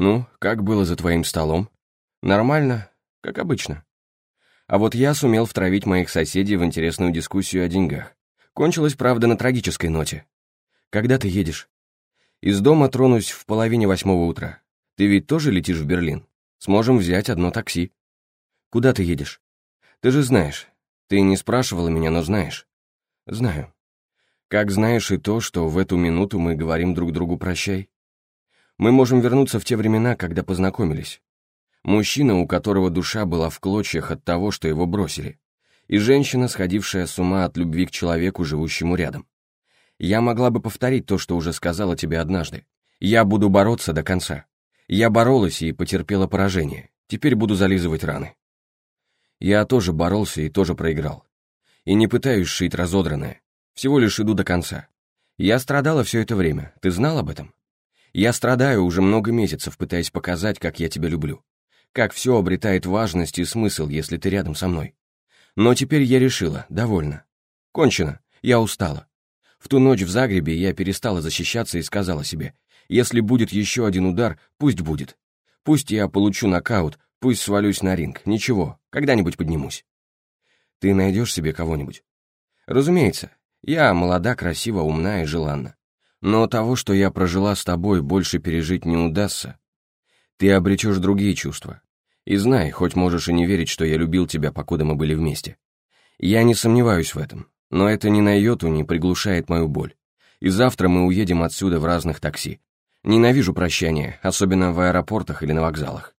«Ну, как было за твоим столом?» «Нормально, как обычно». А вот я сумел втравить моих соседей в интересную дискуссию о деньгах. Кончилось, правда, на трагической ноте. «Когда ты едешь?» «Из дома тронусь в половине восьмого утра. Ты ведь тоже летишь в Берлин? Сможем взять одно такси». «Куда ты едешь?» «Ты же знаешь. Ты не спрашивала меня, но знаешь». «Знаю. Как знаешь и то, что в эту минуту мы говорим друг другу «прощай». Мы можем вернуться в те времена, когда познакомились. Мужчина, у которого душа была в клочьях от того, что его бросили. И женщина, сходившая с ума от любви к человеку, живущему рядом. Я могла бы повторить то, что уже сказала тебе однажды. Я буду бороться до конца. Я боролась и потерпела поражение. Теперь буду зализывать раны. Я тоже боролся и тоже проиграл. И не пытаюсь шить разодранное. Всего лишь иду до конца. Я страдала все это время. Ты знал об этом? Я страдаю уже много месяцев, пытаясь показать, как я тебя люблю. Как все обретает важность и смысл, если ты рядом со мной. Но теперь я решила, довольно. Кончено, я устала. В ту ночь в Загребе я перестала защищаться и сказала себе, если будет еще один удар, пусть будет. Пусть я получу нокаут, пусть свалюсь на ринг, ничего, когда-нибудь поднимусь. Ты найдешь себе кого-нибудь? Разумеется, я молода, красива, умна и желанна. Но того, что я прожила с тобой, больше пережить не удастся. Ты обретешь другие чувства. И знай, хоть можешь и не верить, что я любил тебя, покуда мы были вместе. Я не сомневаюсь в этом, но это ни на йоту не приглушает мою боль. И завтра мы уедем отсюда в разных такси. Ненавижу прощания, особенно в аэропортах или на вокзалах.